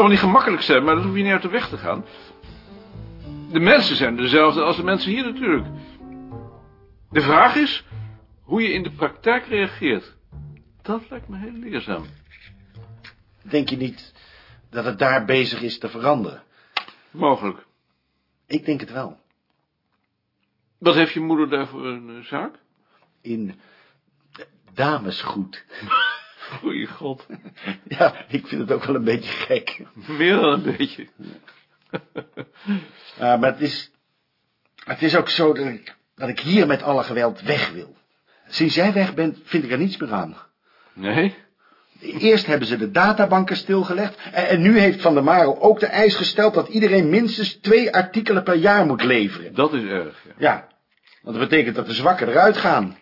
zal wel niet gemakkelijk zijn, maar dat hoef je niet uit de weg te gaan. De mensen zijn dezelfde als de mensen hier natuurlijk. De vraag is hoe je in de praktijk reageert. Dat lijkt me heel leerzaam. Denk je niet dat het daar bezig is te veranderen? Mogelijk. Ik denk het wel. Wat heeft je moeder daar voor een eh, zaak? In damesgoed. Goeie god. Ja, ik vind het ook wel een beetje gek. Meer dan een beetje. Ja, maar het is, het is ook zo dat ik, dat ik hier met alle geweld weg wil. Sinds jij weg bent, vind ik er niets meer aan. Nee? Eerst hebben ze de databanken stilgelegd... en, en nu heeft Van der Marel ook de eis gesteld... dat iedereen minstens twee artikelen per jaar moet leveren. Dat is erg, ja. Ja, want dat betekent dat de zwakken eruit gaan.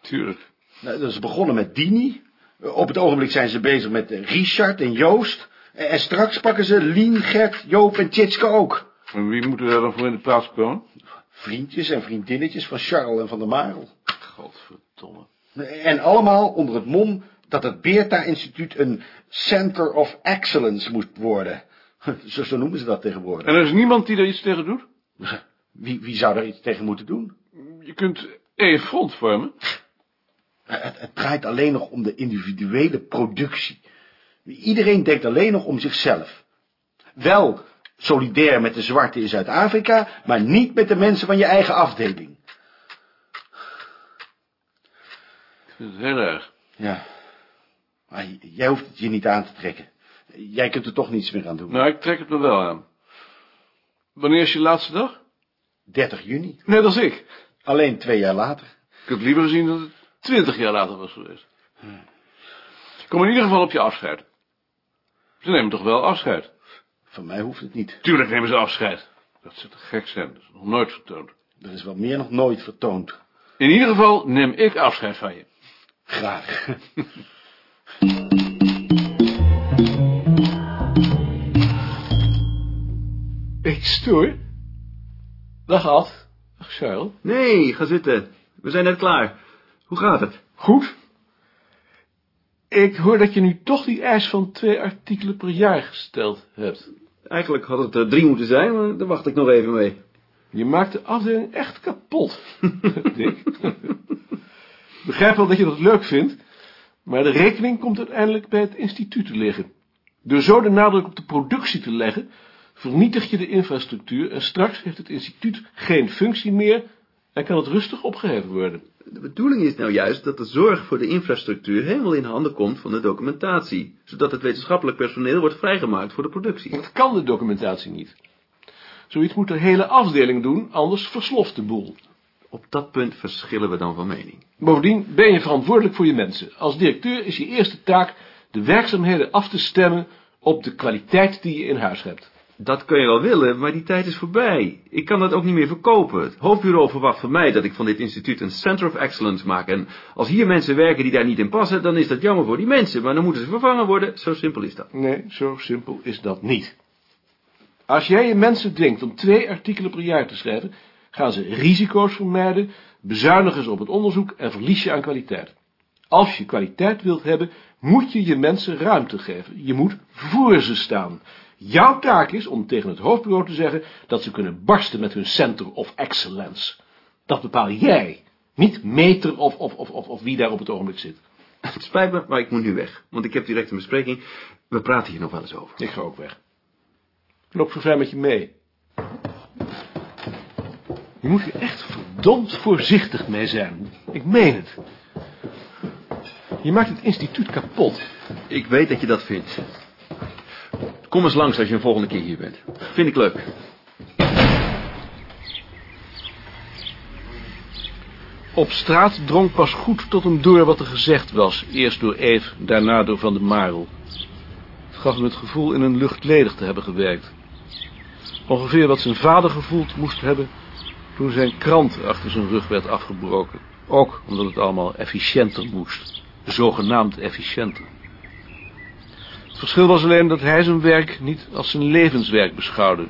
Tuurlijk. Nou, dat is begonnen met Dini. Op het ogenblik zijn ze bezig met Richard en Joost. En, straks pakken ze Lien, Gert, Joop en Tjitske ook. En wie moeten daar dan voor in de plaats komen? Vriendjes en vriendinnetjes van Charles en Van der Marel. Godverdomme. En allemaal onder het mom dat het Beerta-instituut een Center of Excellence moest worden. Zo, zo noemen ze dat tegenwoordig. En er is niemand die er iets tegen doet? Wie, wie zou daar iets tegen moeten doen? Je kunt één front vormen. Het, het draait alleen nog om de individuele productie. Iedereen denkt alleen nog om zichzelf. Wel solidair met de zwarte in Zuid-Afrika, maar niet met de mensen van je eigen afdeling. Ik vind het heel erg. Ja, maar jij hoeft het je niet aan te trekken. Jij kunt er toch niets meer aan doen. Nou, ik trek het me wel aan. Wanneer is je laatste dag? 30 juni, Net als ik. alleen twee jaar later. Ik had liever gezien dat het twintig jaar later was geweest. Kom in ieder geval op je afscheid. Ze nemen toch wel afscheid? Van mij hoeft het niet. Tuurlijk nemen ze afscheid. Dat ze te gek zijn, dat is nog nooit vertoond. Er is wel meer nog nooit vertoond. In ieder geval neem ik afscheid van je. Graag. Ik stoor. Dag Ad. Dag Charles. Nee, ga zitten. We zijn net klaar. Hoe gaat het? Goed. Ik hoor dat je nu toch die eis van twee artikelen per jaar gesteld hebt. Eigenlijk had het er drie moeten zijn, maar daar wacht ik nog even mee. Je maakt de afdeling echt kapot, Dick. Ik begrijp wel dat je dat leuk vindt, maar de rekening komt uiteindelijk bij het instituut te liggen. Door zo de nadruk op de productie te leggen, vernietig je de infrastructuur en straks heeft het instituut geen functie meer en kan het rustig opgeheven worden. De bedoeling is nou juist dat de zorg voor de infrastructuur helemaal in handen komt van de documentatie, zodat het wetenschappelijk personeel wordt vrijgemaakt voor de productie. Dat kan de documentatie niet. Zoiets moet de hele afdeling doen, anders versloft de boel. Op dat punt verschillen we dan van mening. Bovendien ben je verantwoordelijk voor je mensen. Als directeur is je eerste taak de werkzaamheden af te stemmen op de kwaliteit die je in huis hebt. Dat kun je wel willen, maar die tijd is voorbij. Ik kan dat ook niet meer verkopen. Het hoofdbureau verwacht van mij dat ik van dit instituut een Center of Excellence maak. En als hier mensen werken die daar niet in passen, dan is dat jammer voor die mensen. Maar dan moeten ze vervangen worden. Zo simpel is dat. Nee, zo simpel is dat niet. Als jij je mensen dwingt om twee artikelen per jaar te schrijven, gaan ze risico's vermijden, bezuinigen ze op het onderzoek en verlies je aan kwaliteit. Als je kwaliteit wilt hebben, moet je je mensen ruimte geven. Je moet voor ze staan. Jouw taak is om tegen het hoofdbureau te zeggen dat ze kunnen barsten met hun Center of Excellence. Dat bepaal jij, niet meter of, of, of, of, of wie daar op het ogenblik zit. Het spijt me, maar ik moet nu weg. Want ik heb direct een bespreking. We praten hier nog wel eens over. Ik ga ook weg. Ik loop zo ver met je mee. Je moet hier echt verdomd voorzichtig mee zijn. Ik meen het. Je maakt het instituut kapot. Ik weet dat je dat vindt. Kom eens langs als je een volgende keer hier bent. Vind ik leuk. Op straat drong pas goed tot hem door wat er gezegd was. Eerst door Eve, daarna door Van der Marel. Het gaf hem het gevoel in een luchtledig te hebben gewerkt. Ongeveer wat zijn vader gevoeld moest hebben toen zijn krant achter zijn rug werd afgebroken. Ook omdat het allemaal efficiënter moest. Zogenaamd efficiënter. Het verschil was alleen dat hij zijn werk niet als zijn levenswerk beschouwde.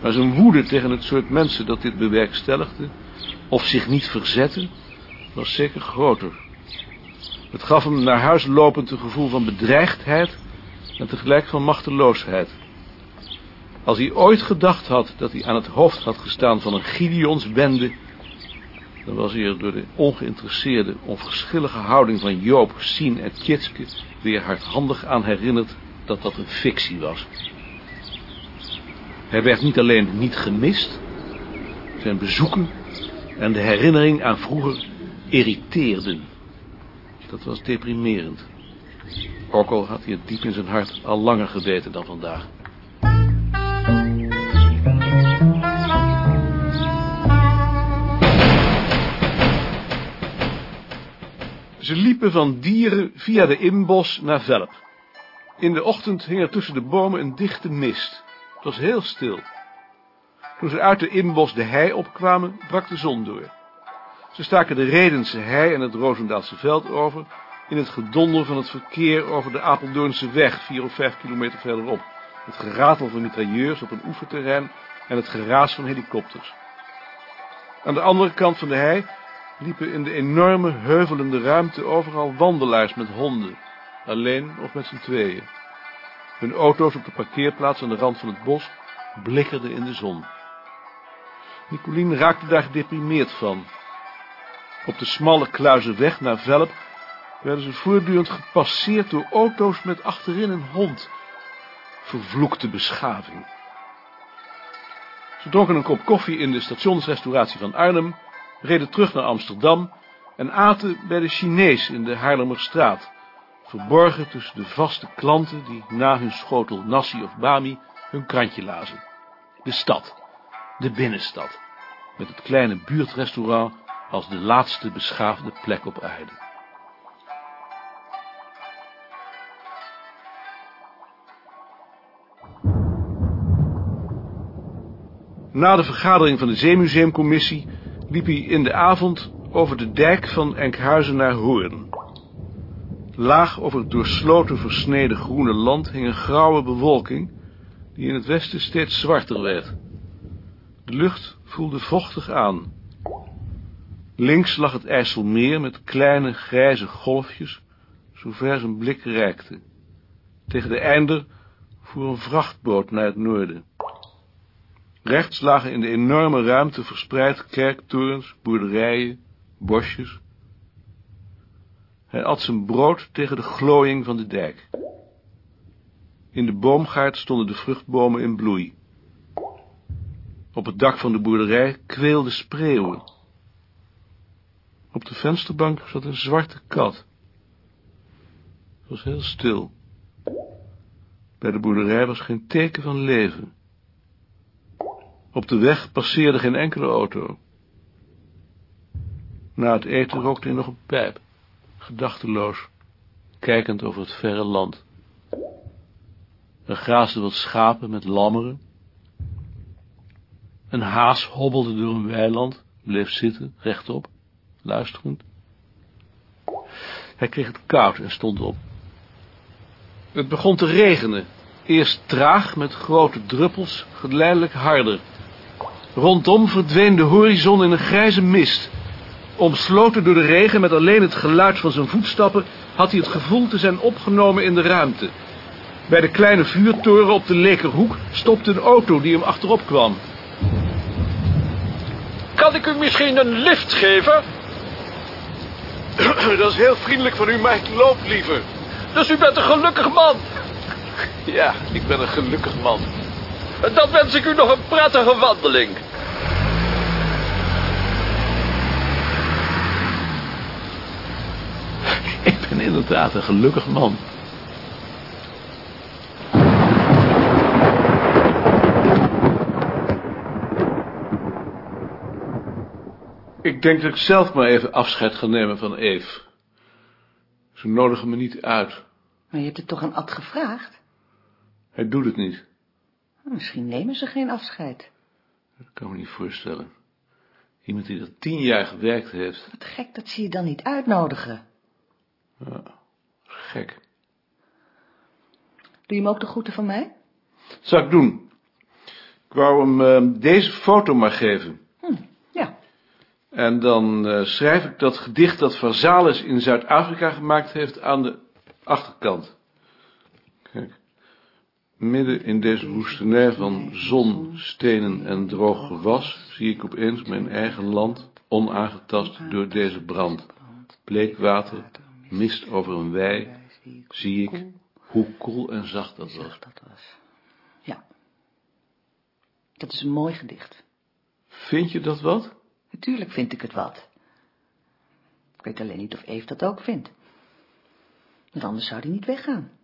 Maar zijn woede tegen het soort mensen dat dit bewerkstelligde, of zich niet verzette, was zeker groter. Het gaf hem naar huis lopend een gevoel van bedreigdheid en tegelijk van machteloosheid. Als hij ooit gedacht had dat hij aan het hoofd had gestaan van een Gideonsbende, dan was hij er door de ongeïnteresseerde, onverschillige houding van Joop, Sien en Tjitske weer hardhandig aan herinnerd dat dat een fictie was. Hij werd niet alleen niet gemist, zijn bezoeken en de herinnering aan vroeger irriteerden. Dat was deprimerend. Ook al had hij het diep in zijn hart al langer geweten dan vandaag. Ze liepen van Dieren via de Inbos naar Velp. In de ochtend hing er tussen de bomen een dichte mist. Het was heel stil. Toen ze uit de Inbos de hei opkwamen, brak de zon door. Ze staken de Redense hei en het Roosendaalse veld over, in het gedonder van het verkeer over de Apeldoornse weg, vier of vijf kilometer verderop. Het geratel van mitrailleurs op een oefenterrein en het geraas van helikopters. Aan de andere kant van de hei liepen in de enorme heuvelende ruimte overal wandelaars met honden, alleen of met z'n tweeën. Hun auto's op de parkeerplaats aan de rand van het bos blikkerden in de zon. Nicolien raakte daar gedeprimeerd van. Op de smalle kluizenweg naar Velp werden ze voortdurend gepasseerd door auto's met achterin een hond. Vervloekte beschaving. Ze dronken een kop koffie in de stationsrestauratie van Arnhem, reden terug naar Amsterdam en aten bij de Chinees in de Haarlemmerstraat, verborgen tussen de vaste klanten die na hun schotel nasi of bami hun krantje lazen. De stad, de binnenstad, met het kleine buurtrestaurant als de laatste beschaafde plek op aarde. Na de vergadering van de Zeemuseumcommissie liep hij in de avond over de dijk van Enkhuizen naar Hoorn. Laag over het doorsloten versneden groene land hing een grauwe bewolking, die in het westen steeds zwarter werd. De lucht voelde vochtig aan. Links lag het IJsselmeer met kleine grijze golfjes, zover zijn blik reikte. Tegen de einder voer een vrachtboot naar het noorden. Rechts lagen in de enorme ruimte verspreid kerktorens, boerderijen, bosjes. Hij at zijn brood tegen de glooiing van de dijk. In de boomgaard stonden de vruchtbomen in bloei. Op het dak van de boerderij kweelden spreeuwen. Op de vensterbank zat een zwarte kat. Het was heel stil. Bij de boerderij was geen teken van leven. Op de weg passeerde geen enkele auto. Na het eten rookte hij nog een pijp, gedachteloos, kijkend over het verre land. Er graasden wat schapen met lammeren. Een haas hobbelde door een weiland, bleef zitten, rechtop, luisterend. Hij kreeg het koud en stond op. Het begon te regenen, eerst traag met grote druppels, geleidelijk harder. Rondom verdween de horizon in een grijze mist. Omsloten door de regen met alleen het geluid van zijn voetstappen... had hij het gevoel te zijn opgenomen in de ruimte. Bij de kleine vuurtoren op de Lekerhoek stopte een auto die hem achterop kwam. Kan ik u misschien een lift geven? Dat is heel vriendelijk van u, maar ik loop liever. Dus u bent een gelukkig man. Ja, ik ben een gelukkig man. Dan wens ik u nog een prettige wandeling. Ik ben inderdaad een gelukkig man. Ik denk dat ik zelf maar even afscheid ga nemen van Eve. Ze nodigen me niet uit. Maar je hebt het toch aan Ad gevraagd? Hij doet het niet. Misschien nemen ze geen afscheid. Dat kan ik me niet voorstellen. Iemand die er tien jaar gewerkt heeft. Wat gek dat ze je dan niet uitnodigen. Ja, gek. Doe je hem ook de groeten van mij? Dat zou ik doen. Ik wou hem eh, deze foto maar geven. Hm, ja. En dan eh, schrijf ik dat gedicht dat Vazalis in Zuid-Afrika gemaakt heeft aan de achterkant. Kijk. Midden in deze woestenij van zon, stenen en droog gewas zie ik opeens mijn eigen land onaangetast door deze brand. Bleek water, mist over een wei, zie ik hoe koel en zacht dat was. Ja. Dat is een mooi gedicht. Vind je dat wat? Natuurlijk vind ik het wat. Ik weet alleen niet of Eve dat ook vindt. Want anders zou die niet weggaan.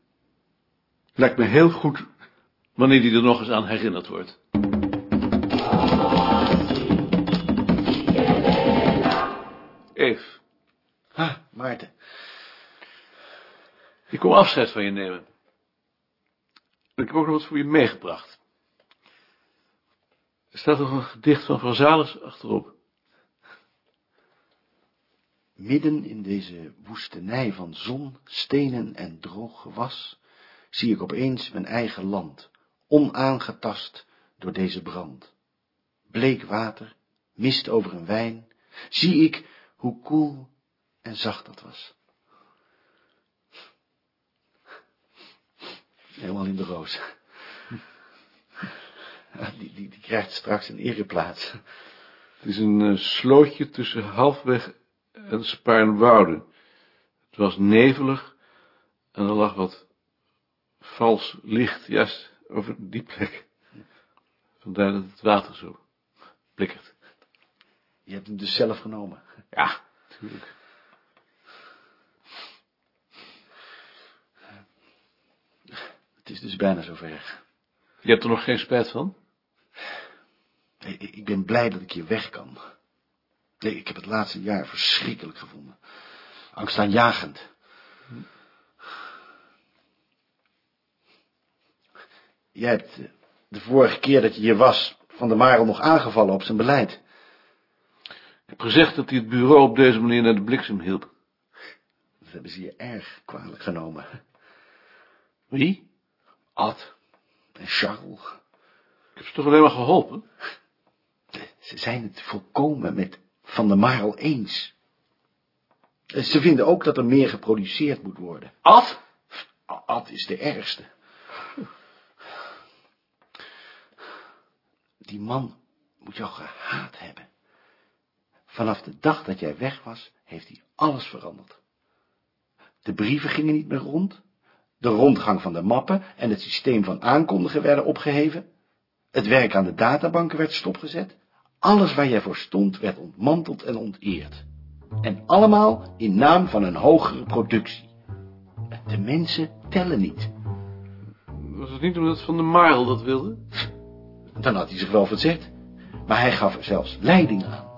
Lijkt me heel goed wanneer die er nog eens aan herinnerd wordt. Eve, Ah, Maarten. ik kom afscheid van je nemen. En ik heb ook nog wat voor je meegebracht. Er staat nog een gedicht van Van Zales achterop. Midden in deze woestenij van zon, stenen en droog gewas, zie ik opeens mijn eigen land, onaangetast door deze brand. Bleek water, mist over een wijn, zie ik hoe koel en zacht dat was. Helemaal in de roos. Die, die, krijgt straks een ereplaats. Het is een eh, slootje tussen halfweg en Spaarnwoude. Het was nevelig en er lag wat vals licht juist over die plek. Vandaar dat het water zo blikkert. Je hebt hem dus zelf genomen. Ja, natuurlijk. Het is dus bijna zover. Je hebt er nog geen spijt van? Nee, ik ik ben blij dat ik hier weg kan. Nee, ik heb het laatste jaar verschrikkelijk gevonden. Angstaanjagend. Jij hebt eh, de vorige keer dat je hier was, Van der Marel nog aangevallen op zijn beleid. Ik heb gezegd dat hij het bureau op deze manier naar de bliksem hielp. Dat hebben ze je erg kwalijk genomen. Wie? Ad en Charles. Ik heb ze toch alleen maar geholpen? Ze zijn het volkomen met Van der Marel eens. Eh, Ze vinden ook dat er meer geproduceerd moet worden. Ad? Ad is de ergste. Die man moet jou gehaat hebben. Vanaf de dag dat jij weg was, heeft hij alles veranderd. De brieven gingen niet meer rond. De rondgang van de mappen en het systeem van aankondigen werden opgeheven. Het werk aan de databanken werd stopgezet. Alles waar jij voor stond werd ontmanteld en onteerd. En allemaal in naam van een hogere productie. De mensen tellen niet. Was het niet omdat Van der Marel dat wilde? Dan had hij zich wel verzet. Maar hij gaf er zelfs leiding aan.